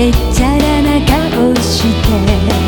へっちゃらな顔して